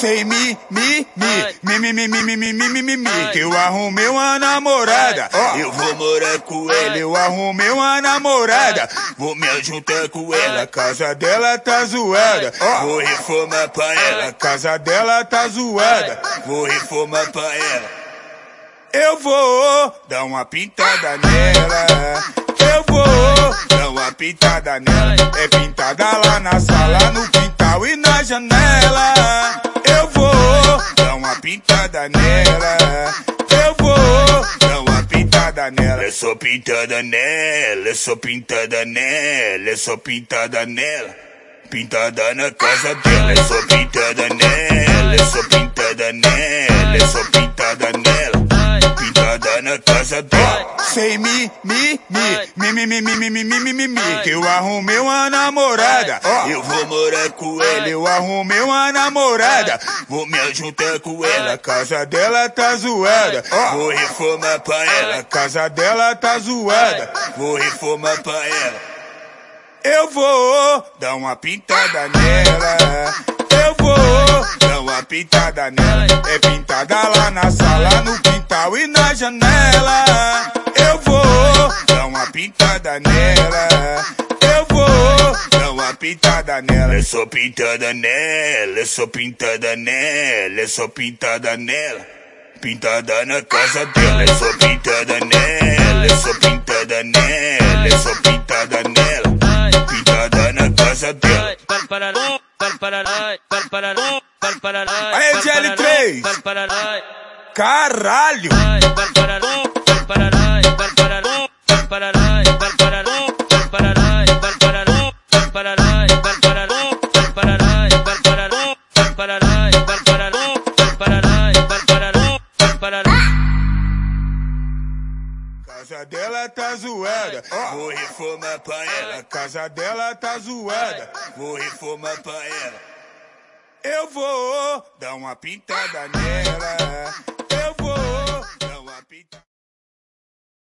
Sei mi, mi, mi, mi, mi, mi, mi, mi, mi, mi, mi, mi, que eu arrumei uma namorada. Eu vou morar com ela, eu arrumei uma namorada. Vou me juntar com ela, a casa dela tá zoada. Vou reformar pra ela, a casa dela tá zoada. Vou reformar pra ela. Eu vou dar uma pintada nela. Eu vou dar uma pintada nela. É pintada lá na sala, no quintal e na janela. Pintada nela. Eu vou dar uma pintada nela. É só pintada nela, é só pintada nela, é só pintada nela. Pintada na casa dela, é só pintada nela, é só pintada Sei mi, mi, mi, mi, mi, mi, mi, mi, mi, mi, mi, mi, que eu arrumei uma namorada. Eu vou morar com ela, eu arrumei uma namorada. Vou me juntar com ela, a casa dela tá zoada. Vou reformar pra ela, a casa dela tá zoada. Vou reformar pra ela. Eu vou dar uma pintada nela. Eu vou dar uma pintada nela. É pintada lá na sala, no quintal e na janela. Eu vou dar uma pintada nela. Eu vou dar uma pintada nela. É só pintada nela, é só pintada nela, é só pintada nela. Pintada na casa dela, é só pintada nela, é só pintada nela, é só pintada nela. Pintada na casa dela. Aí, GL3! Caralho! Casa dela tá zoada, vou reformar pra ela. Casa dela tá zoada, vou reformar pra ela. Eu vou dar uma pintada nela. Eu vou dar uma pintada.